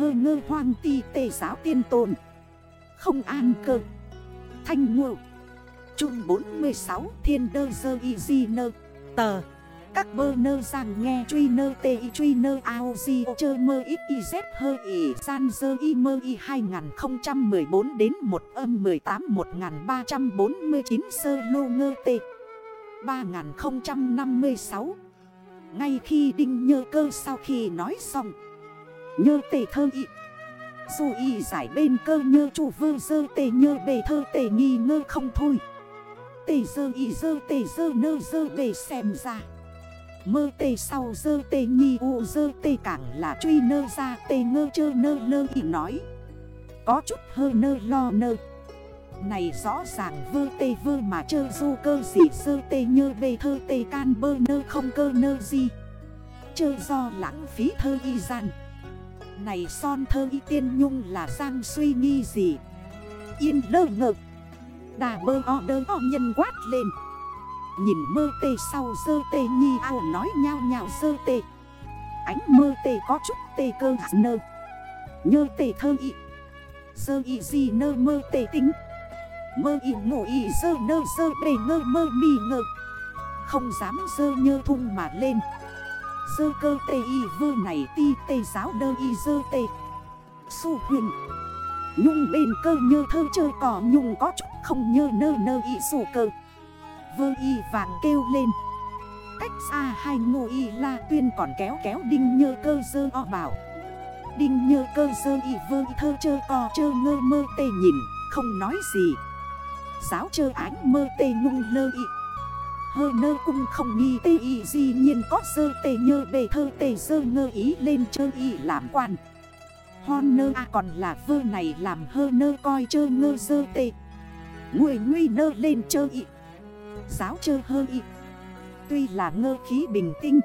hơ ngơ hoang ti tề giáo tiên tồn. Không an cơ. Thanh ngộ. Trung 46 thiên đơ dơ y di nơ. Tờ. Các bơ nơ rằng nghe truy nơ tê y truy nơ ao di chơ mơ ít y z hơ y san dơ y mơ y 2014 đến 1 âm 18 1349 sơ lô ngơ tê. 3056 Ngay khi đinh nhơ cơ sau khi nói xong Nhơ tề thơ y. Dù y giải bên cơ nhơ chủ vơ dơ tề nhơ bề thơ tề nghi ngơ không thôi. Tề dơ y dơ tề dơ nơ dơ bề xem ra. Mơ tề sau dơ tề nhi u dơ tề cảng là truy nơ ra tề ngơ chơ nơ lơ y nói. Có chút hơ nơ lo nơ. Này rõ ràng vơ tê vơ mà chơ du cơ gì sơ tê nhơ bê thơ tê can bơ nơ không cơ nơ gì. Chơ do lãng phí thơ y gian. Này son thơ y tiên nhung là sang suy nghi gì? Yên lơ ngợp Đà bơ o đơ o nhân quát lên. Nhìn mơ tê sau dơ tê nhi ao nói nhau nhao dơ tê. Ánh mơ tê có chút tê cơ nơ. Nhơ tê thơ y. Dơ y gì nơ mơ tê tính. Mơ y ngủ y dơ nơ dơ bề ngơ mơ mì ngơ. Không dám dơ nhơ thung mà lên. Dơ cơ tê y vơ này ti tê giáo đơ y dơ tê. Su huyền. Nhung bên cơ nhơ thơ chơi cỏ nhung có chút không nhơ nơ nơ y sủ cơ. Vơ y vàng kêu lên. Cách xa hai ngô y la tuyên còn kéo kéo đinh nhơ cơ dơ o bảo. Đinh nhơ cơ dơ y vơ y thơ chơ co chơ ngơ mơ tê nhìn, Không nói gì. Giáo chơ ánh mơ tê ngung lơ y Hơ nơ cung không nghi tê y gì nhiên có dơ tê nhơ bề thơ tê dơ ngơ ý lên chơ y làm quan. Hon nơ à còn là vơ này làm hơ nơ coi chơ ngơ dơ tê. Nguy nguy nơ lên chơ y. Giáo chơ hơ y. Tuy là ngơ khí bình tinh,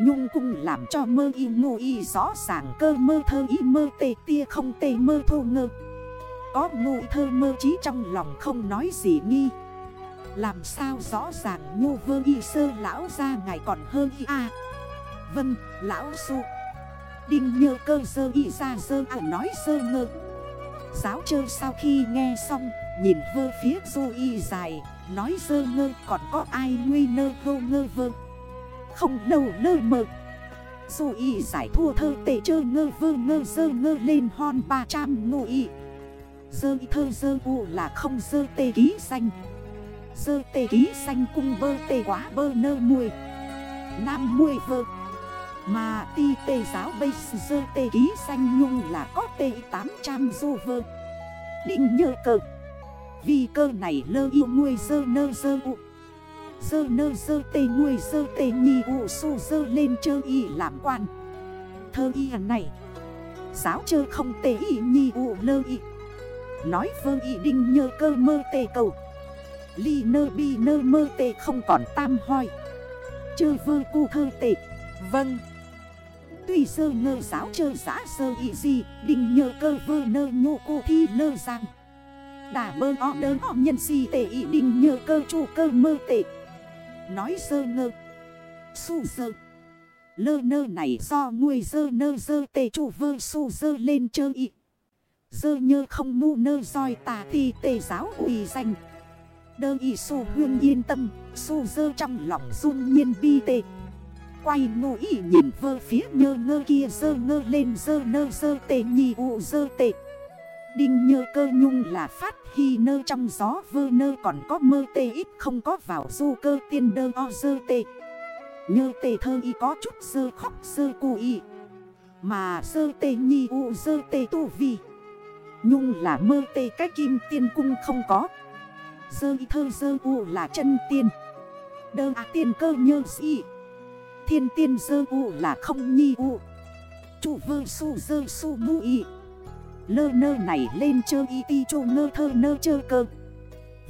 Nhung cung làm cho mơ y ngô y rõ ràng cơ mơ thơ y mơ tê tia không tê mơ thô ngơ. Có ngụ thơ mơ trí trong lòng không nói gì nghi. Làm sao rõ ràng ngu vơ y sơ lão ra ngài còn hơn y a? Vâng, lão su Đinh nhơ cơ dơ y ra dơ à nói sơ ngơ. Giáo chơ sau khi nghe xong Nhìn vơ phía du y dài Nói dơ ngơ còn có ai nguy nơ vô ngơ vơ? Không lâu lơ mơ. Du y giải thua thơ tệ chơ ngơ vơ ngơ dơ ngơ lên hon 300 ngô y. Dơ y thơ dơ u là không dơ tê ký xanh Dơ tê ký xanh cung bơ tê quá bơ nơ mùi. Nam mùi vơ. Mà ti tê giáo bây dơ tê ký xanh nhung là có tê 800 du vơ. Định nhờ cờ vì cơ này lơ yêu nuôi dơ nơ dơ u. Dơ nơ dơ tê nuôi dơ tê nhì u su dơ lên chơ y làm quan. Thơ y à này. Giáo chơ không tê y nhì u lơ y. Nói vơ y đinh nhơ cơ mơ tê cầu. Ly nơ bi nơ mơ tê không còn tam hoi. Chơ vơ cu thơ tệ Vâng. Tuy sơ ngơ giáo chơ giã sơ y gì Đình nhờ cơ vơ nơ nhô cô thi lơ giang. Đà bơ o đơ o nhân si tệ ý đình nhờ cơ chủ cơ mơ tệ Nói sơ ngơ. Su sơ. Lơ nơ này do nguôi dơ nơ dơ tê chủ vơ su dơ lên chơ ý Dơ nhơ không mu nơ roi tà thi tê giáo ủy danh. Đơ y su hương yên tâm Su dơ trong lòng dung nhiên bi tê Quay ngụ ý nhìn vơ phía nhơ ngơ kia dơ ngơ lên dơ nơ dơ tê nhì u dơ tê Đinh nhơ cơ nhung là phát hy nơ trong gió, vơ nơ còn có mơ tê, ít không có vào du cơ tiên đơ o dơ tê. Nhơ tê thơ y có chút dơ khóc dơ cu y. Mà dơ tê nhi u dơ tê tu vi. Nhung là mơ tê, cái kim tiên cung không có. Sơ y thơ sơ u là chân tiên. Đơ à tiên cơ nhơ si. Thiên tiên sơ u là không nhi u. Chủ vơ su sơ su mu y. Lơ nơ này lên chơ y ti chô ngơ thơ nơ chơ cơ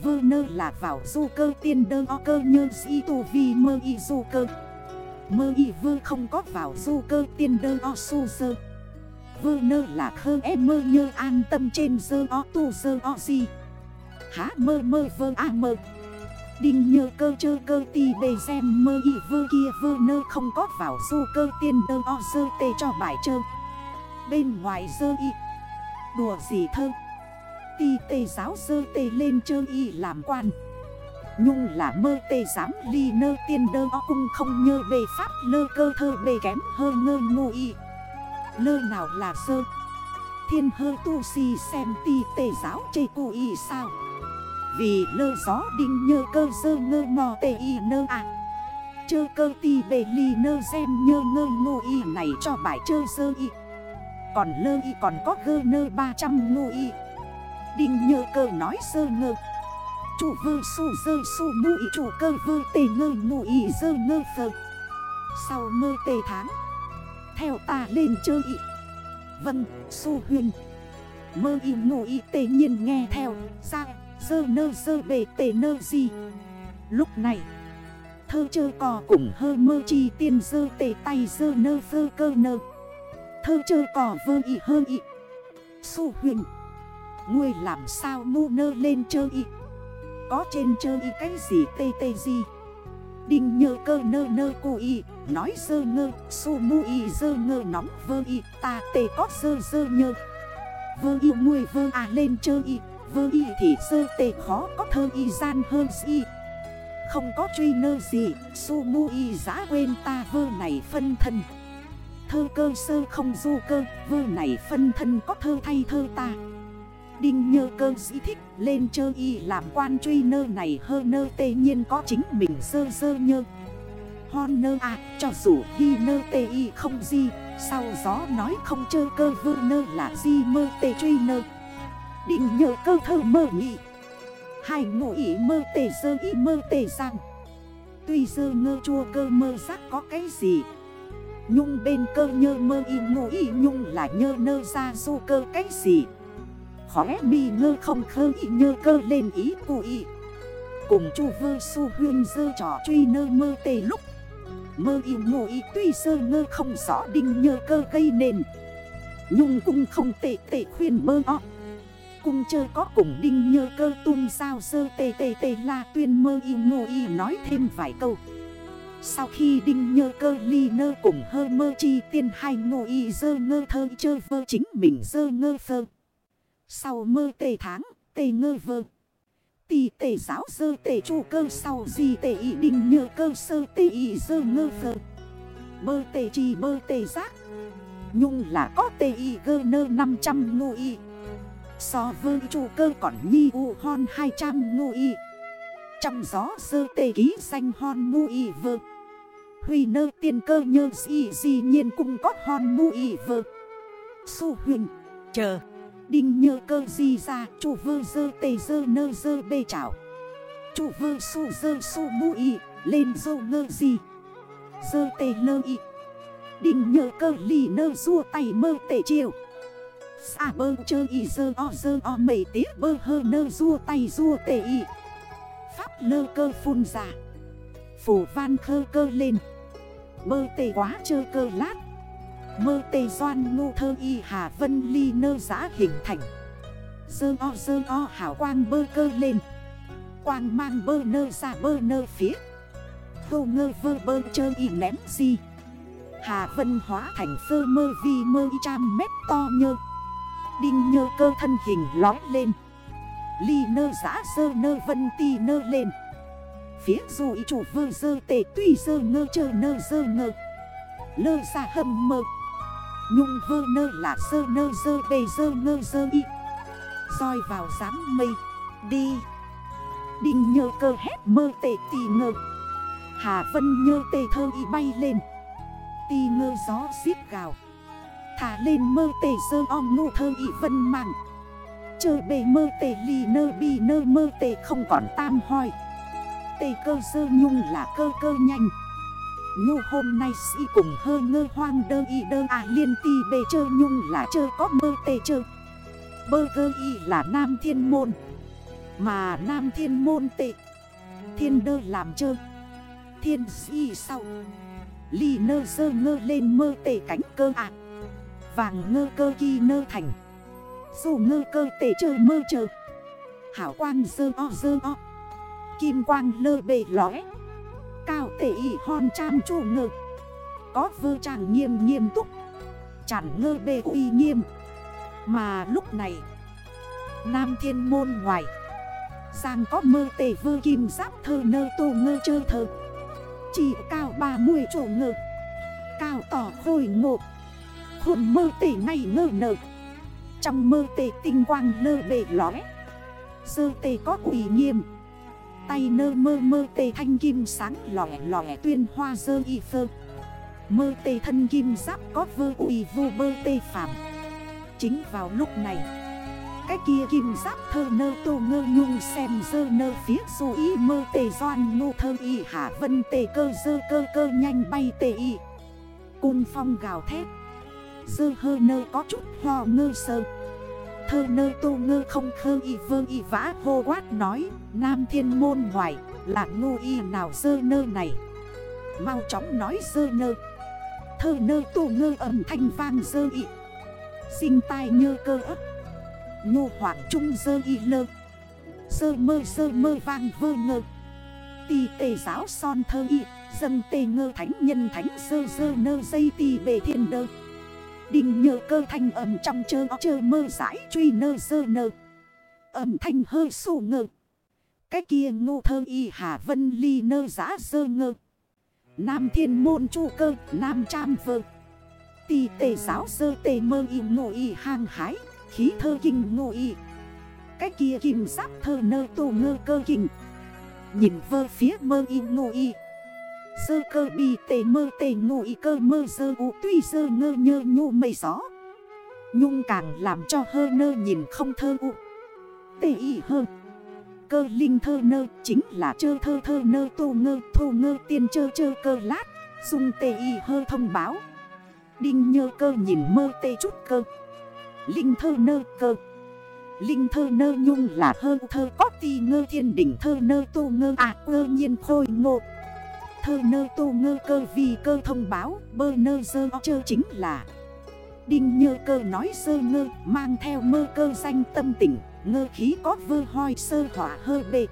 Vơ nơ là vào du cơ tiên đơ o cơ nhơ si tu vi mơ y du cơ Mơ y vơ không có vào du cơ tiên đơ o su sơ Vơ nơ là khơ em mơ nhơ an tâm trên dơ o tu dơ o gì Há mơ mơ vơ a mơ. Đinh nhơ cơ chơ cơ ti bề xem mơ y vơ kia vơ nơ không có vào du cơ tiên đơ o dơ tê cho bài chơ. Bên ngoài dơ y. Đùa gì thơ. Ti tê giáo dơ tê lên chơ y làm quan. Nhung là mơ tê dám ly nơ tiên đơ o cung không nhơ bề pháp lơ cơ thơ bề kém hơ ngơ ngô y. Lơ nào là sơ Thiên hơ tu si xem ti tê giáo chê cu y sao? Vì lơ gió đinh nhơ cơ sơ ngơ mò tê y nơ à. Chơ cơ ti bề ly nơ xem nhơ ngơ ngô y này cho bài chơ sơ y. Còn lơ y còn có gơ nơ 300 ngô y. Đinh nhơ cơ nói sơ ngơ. Chủ vơ su dơ su mụ y, chủ cơ vơ tê ngơ ngô y dơ ngơ phơ. Sau mơ tê tháng, Theo ta lên chơi y. Vâng su huyền Mơ y ngô y tê nhiên nghe theo. Sao dơ nơ dơ bề tề nơ gì? Lúc này, Thơ chơ cò cũng hơ mơ chi tiên dơ tề tay dơ nơ dơ cơ nơ. Thơ chơ cò vơ y hơ y. Su huyền Ngươi làm sao mu nơ lên chơi y? Có trên chơi y cái gì tê tê gì? Đinh nhơ cơ nơ nơ cô y, Nói dơ ngơ, Su mu y dơ ngơ nóng vơ y, Ta tê có dơ dơ nhơ. Vơ y nguôi vơ à lên chơi y. Vơ y thì sơ tê khó có thơ y gian hơn gì Không có truy nơ gì, Su mu y giã quên ta vơ này phân thân. Thơ cơ sơ không du cơ, Vơ này phân thân có thơ thay thơ ta. Đinh nhơ cơ sĩ thích, lên chơ y làm quan truy nơ này hơ nơ tê nhiên có chính mình sơ sơ nhơ. Hon nơ à cho dù hi nơ tê y không gì Sau gió nói không chơ cơ vơ nơ là gì mơ tê truy nơ. Định nhờ cơ thơ mơ nghị Hai ngộ ý mơ tề sơ ý mơ tề rằng. Tuy sơ ngơ chua cơ mơ giác có cái gì? Nhung bên cơ nhơ mơ y ngộ ý nhung là nhơ nơ ra du cơ cái gì? Khóe mi ngơ không khơ y nhơ cơ lên ý cụ ý. Cùng chu vơ su huyên dơ trò truy nơ mơ tề lúc. Mơ y ngộ ý tuy sơ ngơ không rõ đinh nhơ cơ gây nền. Nhung cũng không tệ tệ khuyên mơ o. Cung chơ có cùng đinh nhơ cơ tung sao sơ tê tê tê la tuyên mơ y ngô y nói thêm vài câu Sau khi đinh nhơ cơ ly nơ cùng hơ mơ chi tiên hai ngô y dơ ngơ thơ chơ vơ chính mình dơ ngơ phơ sau mơ tê tháng, tê ngơ vơ. Tì tê giáo sơ tê chu cơ sau gì tê y đinh nhơ cơ sơ tê y dơ ngơ phơ. Mơ tê chi mơ tê giác. Nhung là có tê y gơ nơ 500 ngô y. So với chu cơ còn nhi u hon 200 ngu y. Trong gió sơ tê ký xanh hon mu y vơ. Huy nơ tiên cơ nhơ gì gì nhiên cũng có hon mu y vơ. Su huyền chờ. Đinh nhơ cơ di ra Chủ vơ dơ tê dơ nơ dơ bê chảo Chủ vơ su dơ su mu y, Lên dô ngơ gì Dơ tê lơ y Đinh nhơ cơ lì nơ rua tay mơ tê chiều Xa bơ chơ y dơ o dơ o mẩy tía bơ hơ nơ rua tay rua tề y. Pháp lơ cơ phun ra. Phủ van khơ cơ lên. Bơ tê quá chơ cơ lát. Mơ tê doan ngu thơ y hà vân ly nơ giã hình thành. Dơ o dơ o hảo quang bơ cơ lên. Quang mang bơ nơ ra bơ nơ phía. Vô ngơ vơ bơ chơ y ném gì Hà vân hóa thành phơ mơ vi mơ y trăm mét to nhơ. Đinh nhơ cơ thân hình lói lên. Ly nơ giã sơ nơ vân ti nơ lên. Phía dù ý chủ vơ dơ tề tuy dơ ngơ chơ nơ dơ ngơ. Lơ xa hâm mơ. Nhung vơ nơ là dơ nơ dơ bề dơ ngơ dơ y. Soi vào giám mây. Đi. Đinh nhơ cơ hét mơ tệ tì ngơ. Hà vân nhơ tê thơ y bay lên. Tì ngơ gió xiết gào. Thả lên mơ tể sơ om ngô thơ ị vân mạng Chờ bề mơ tể lì nơ bi nơ mơ tể không còn tam hoi. Tể cơ sơ nhung là cơ cơ nhanh. Nhu hôm nay sĩ cùng hơ ngơ hoang đơ y đơ à liên ti bề chơ nhung là chơ có mơ tê chơ. Bơ gơ y là nam thiên môn, Mà nam thiên môn tệ Thiên đơ làm chơ, Thiên si sau. Ly nơ sơ ngơ lên mơ tệ cánh cơ ạ Vàng ngơ cơ ghi nơ thành. Dù ngơ cơ tể chơ mơ chơ. Hảo quang dơ o dơ o. Kim quang lơ bề lóe Cao tể y hòn trăm chủ ngơ. Có vơ chàng nghiêm nghiêm túc. Chẳng ngơ bề uy nghiêm. Mà lúc này, Nam thiên môn ngoài, Giang có mơ tề vơ kim giáp thơ nơ tô ngơ chơ thơ. Chỉ cao ba mươi chỗ ngơ. Cao tỏ khôi ngộ. Hồn mơ tề ngay ngơ nợ. Trong mơ tề tinh quang lơ bể lóe Sơ tề có quỷ nghiêm. Tay nơ mơ mơ tề thanh kim sáng lòe lòe tuyên hoa dơ y phơ. Mơ tề thân kim giáp có vơ quỷ vô bơ tê phạm Chính vào lúc này, Cái kia kim giáp thơ nơ tô ngơ nhung xem dơ nơ phía dù y mơ tề doan ngô thơ y hạ vân tề cơ dơ cơ cơ nhanh bay tề y. Cung phong gào thét. Dơ hơ nơ có chút ho ngơ sơ. Thơ nơ tô ngơ không khơ y vơ y vã, hô quát nói, Nam thiên môn ngoài là ngu y nào dơ nơ này? Mau chóng nói dơ nơ. Thơ nơ tô ngơ âm thanh vang dơ y. Sinh tai nhơ cơ ấp. Nhô hoảng trung dơ y lơ. Dơ mơ dơ mơ vang vơ ngơ. Tì tề giáo son thơ y dân tề ngơ thánh nhân thánh sơ sơ nơ dây tì bề thiên đơ. Đình nhờ cơ thanh ẩm trong chơ chơ mơ giải truy nơ sơ nơ. Âm thanh hơi sụ ngơ. Cái kia ngô thơ y hà vân ly nơ giã sơ ngơ. Nam thiên môn chu cơ, Nam trăm vơ. Tì tề giáo sơ tề mơ y ngô y hang hái, Khí thơ kinh ngô y. Cái kia kim giáp thơ nơ tù ngơ cơ kinh. Nhìn vơ phía mơ y ngô y. Sơ cơ bi tề mơ tề ngô y cơ mơ sơ u tuy sơ ngơ nhơ nhu mây gió. Nhung càng làm cho hơ nơ nhìn không thơ u. Tề y hơ. Cơ linh thơ nơ chính là chơ thơ thơ nơ tô ngơ thô ngơ tiên chơ chơ cơ lát. Dung tề y hơ thông báo. Đinh nhơ cơ nhìn mơ tê chút cơ. Linh thơ nơ cơ. Linh thơ nơ nhung là hơ thơ có ti ngơ thiên đỉnh thơ nơ tô ngơ. À cơ nhiên khôi ngộ Thơ nơ tô ngơ cơ vì cơ thông báo, bơ nơ dơ chơ chính là. Đinh nhơ cơ nói sơ ngơ, mang theo mơ cơ danh tâm tỉnh Ngơ khí có vơ hoi sơ hỏa hơ bệ.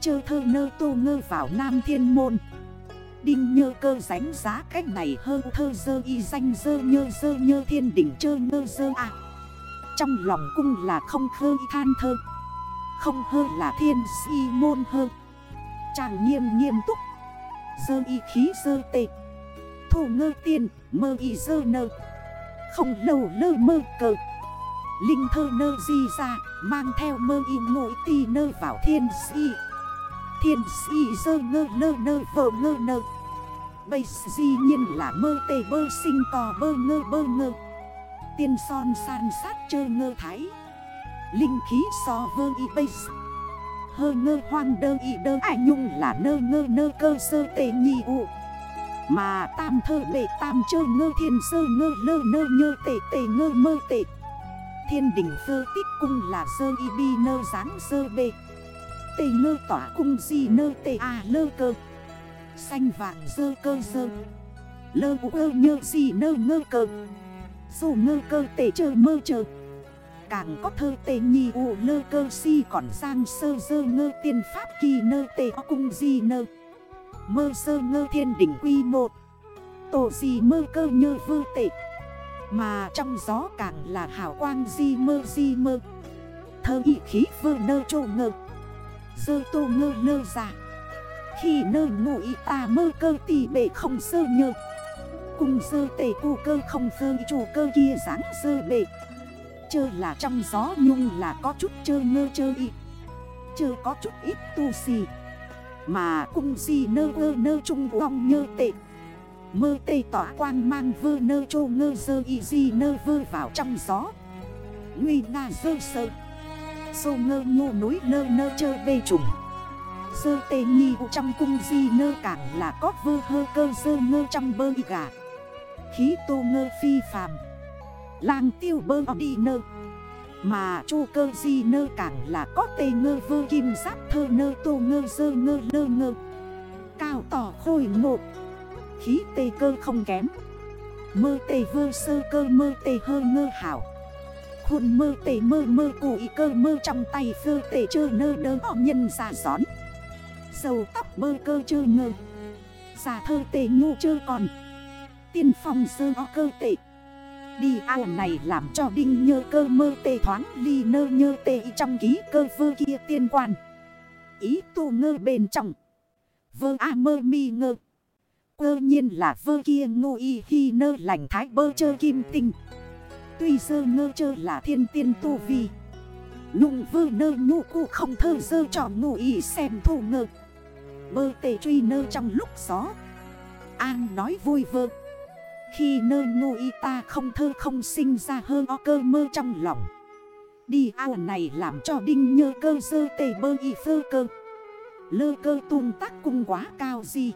Chơ thơ nơ tô ngơ vào nam thiên môn. Đinh nhơ cơ ránh giá cách này hơ thơ dơ y danh dơ nhơ dơ nhơ thiên đỉnh chơ ngơ dơ à Trong lòng cung là không khơ than thơ. Không hơ là thiên si môn hơ. Chàng nghiêm nghiêm túc Dơ y khí dơ tệ. Thổ ngơ tiên mơ y dơ nơ Không lâu lơ mơ cờ. Linh thơ nơ di ra, Mang theo mơ y ngội ti nơ vào thiên si Thiên si dơ ngơ lơ nơ, vợ ngơ nơ Bây di nhiên là mơ tê bơ sinh cò bơ ngơ bơ ngơ. Tiên son san sát chơi ngơ thái. Linh khí so vơ y bây Hơ ngơ hoang đơ y đơ ai nhung là nơ ngơ nơ cơ sơ tê nhi ụ. Mà tam thơ bệ tam chơ ngơ thiên sơ ngơ lơ nơ nhơ tê tê ngơ mơ tê Thiên đỉnh sơ tích cung là sơ y bi nơ dáng sơ bê Tê ngơ tỏa cung di nơ tê à lơ cơ. Xanh vàng sơ cơ sơ. Lơ ụ ơ nhơ gì nơ ngơ cơ. Dù ngơ cơ tê chơ mơ chơ. Càng có thơ tê nhi u lơ cơ si còn giang sơ dơ ngơ tiên pháp kỳ nơ tê o cung di nơ. Mơ sơ ngơ thiên đỉnh quy một Tổ gì mơ cơ nhơ vơ tệ. Mà trong gió càng là hào quang di mơ di mơ. Thơ ý khí vơ nơ trô ngơ. Dơ tô ngơ lơ giả Khi nơ ngụ ý ta mơ cơ tì bể không sơ nhơ. Cùng sơ tề cu cơ không sơ chủ cơ kia dáng sơ bể Chơ là trong gió nhung là có chút chơ ngơ chơ y. Chơ có chút ít tu xì, Mà cung gì nơ ơ nơ trung vong nhơ tệ. Mơ tê tỏa quang mang vơ nơ chô ngơ dơ y di nơ vơ vào trong gió. Nguy nga dơ sơ, Sô ngơ ngô núi nơ nơ chơ bê trùng. Sơ tê nhi trong cung di nơ càng là có vơ hơ cơ dơ ngơ trong bơ y gà. Khí tô ngơ phi phàm Lang tiêu bơ đi nơ. Mà chu cơ di nơ càng là có tê ngơ vơ kim giáp thơ nơ, tô ngơ dơ ngơ lơ ngơ. Cao tỏ khôi ngộ. Khí tê cơ không kém. Mơ tê vơ sơ cơ mơ tê hơ ngơ hảo. Khuôn mơ tê mơ mơ cụi cơ mơ trong tay phơ tê chơ nơ đơ họ nhân ra gión. Sầu tóc mơ cơ chơ ngơ. Giả thơ tê ngu chơ còn. Tiên phòng sơ o cơ tệ Đi ao này làm cho đinh nhơ cơ mơ tê thoáng ly nơ nhơ tê trong ký cơ vơ kia tiên quan. Ý tu ngơ bên trong. Vơ a mơ mi ngơ. Cơ nhiên là vơ kia ngô y khi nơ lành thái bơ chơ kim tinh. Tuy sơ ngơ chơ là thiên tiên tu vi. Nhung vơ nơ nhu cụ không thơ dơ cho ngô y xem thu ngơ. Bơ tê truy nơ trong lúc gió. An nói vui vơ. Khi nơi nuôi y ta không thơ không sinh ra hơn o cơ mơ trong lòng. Đi ao này làm cho đinh nhơ cơ dơ tề bơ y phơ cơ. Lơ cơ tung tác cung quá cao gì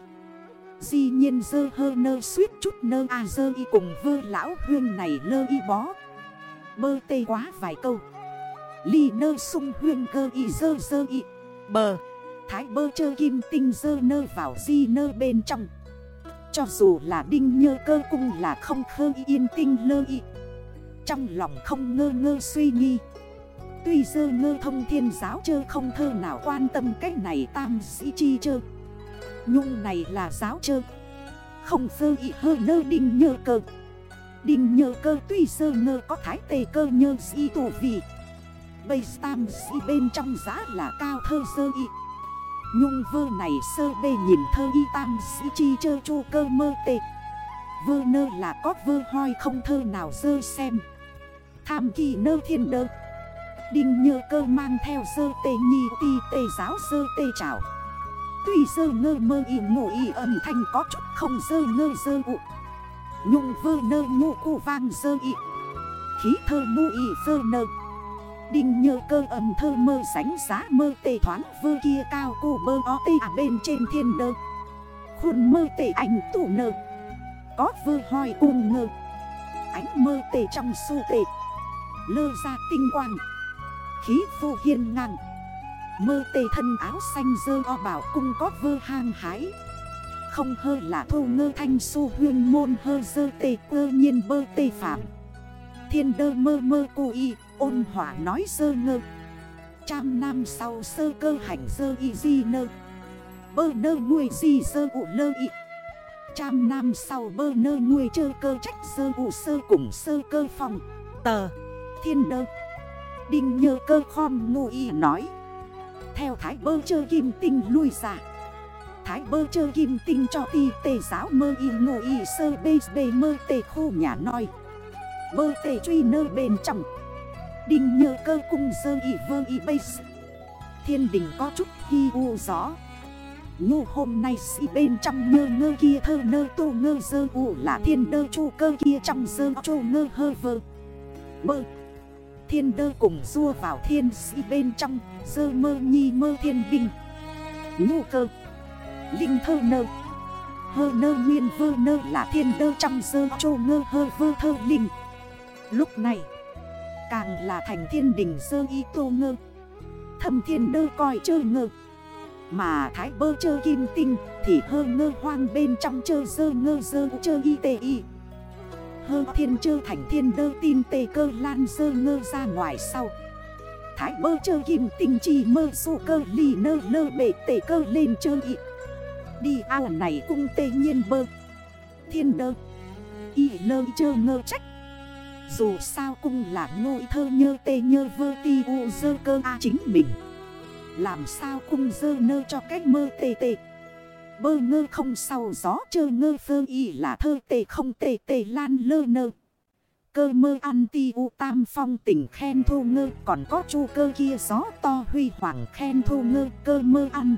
Di nhiên dơ hơ nơ suýt chút nơ a à dơ y cùng vơ lão huyên này lơ y bó. Bơ tê quá vài câu. Ly nơ sung huyên cơ y dơ dơ y. Bờ, Thái bơ chơ kim tinh dơ nơ vào di nơ bên trong cho dù là đinh nhơ cơ cung là không khơ yên tinh lơ y. Trong lòng không ngơ ngơ suy nghi. Tuy dơ ngơ thông thiên giáo chơ không thơ nào quan tâm cách này tam sĩ chi chơ. Nhung này là giáo chơ. Không dơ y hơ nơ đinh nhơ cơ. Đinh nhơ cơ tuy dơ ngơ có thái tề cơ nhơ sĩ tù vì. Bây tam sĩ bên trong giá là cao thơ dơ y. Nhung vơ này sơ bê nhìn thơ y tam sĩ chi chơ chu cơ mơ tệ Vơ nơ là có vơ hoi không thơ nào dơ xem. Tham kỳ nơ thiên đơ. Đinh nhơ cơ mang theo sơ tê nhi ti tê giáo sơ tê trào Tuy sơ ngơ mơ y ngủ y âm thanh có chút không sơ ngơ sơ ụ. Nhung vơ nơ ngụ cụ vang sơ y. Khí thơ mu y sơ nơ. Đinh nhơ cơ ẩm thơ mơ sánh giá mơ tề thoáng vơ kia cao cô bơ o tê à bên trên thiên đơ. Khuôn mơ tề ảnh tủ nơ Có vơ hoi cùng ngơ. Ánh mơ tề trong su tề Lơ ra tinh quang. Khí vô hiên ngang. Mơ tề thân áo xanh dơ o bảo cung có vơ hang hái. Không hơ là thô ngơ thanh su huyên môn hơ dơ tề cơ nhiên bơ tề phạm. Thiên đơ mơ mơ cô y. Ôn hỏa nói sơ ngơ. Trăm năm sau sơ cơ hành sơ y di nơ. Bơ nơ nuôi di sơ ụ lơ y. Trăm năm sau bơ nơ nuôi chơ cơ trách sơ ụ sơ cùng sơ cơ phòng. Tờ Thiên đơ. Đinh nhơ cơ khom ngô y nói. Theo thái bơ chơ kim tinh lui xa, Thái bơ chơ kim tinh cho ti tê giáo mơ y ngô y sơ bê bê mơ tê khô nhà nói Bơ tê truy nơ bên trong. Đinh nhơ cơ cung dơ y vơ y bây Thiên đình có chút hi u gió. Nhu hôm nay si bên trong nhơ ngơ kia thơ nơ tô ngơ dơ u là thiên đơ chu cơ kia trong dơ chô ngơ hơ vơ. Mơ Thiên đơ cùng rua vào thiên si bên trong, Dơ mơ nhi mơ thiên binh Nhu cơ. Linh thơ nơ. Hơ nơ nguyên vơ nơ là thiên đơ trong dơ chô ngơ hơ vơ thơ linh. Lúc này Càng là thành thiên đình sơ y tô ngơ. Thâm thiên đơ coi chơ ngơ. Mà thái bơ chơ kim tinh Thì hơ ngơ hoang bên trong chơ sơ ngơ sơ chơ y tê y. Hơ thiên chơ thành thiên đơ tin tê cơ lan sơ ngơ ra ngoài sau. Thái bơ chơ kim tinh chỉ mơ su cơ ly nơ lơ bể tê cơ lên chơ y. Đi ao này cung tê nhiên bơ. Thiên đơ. Y lơ chơ ngơ trách dù sao cung là ngôi thơ nhơ tê nhơ vơ ti u dơ cơ a chính mình. Làm sao cung dơ nơ cho cách mơ tê tê. Bơ ngơ không sau gió chơ ngơ phơ y là thơ tê không tê tê lan lơ nơ. Cơ mơ ăn ti u tam phong tỉnh khen thô ngơ, Còn có chu cơ kia gió to huy hoàng khen thô ngơ, cơ mơ ăn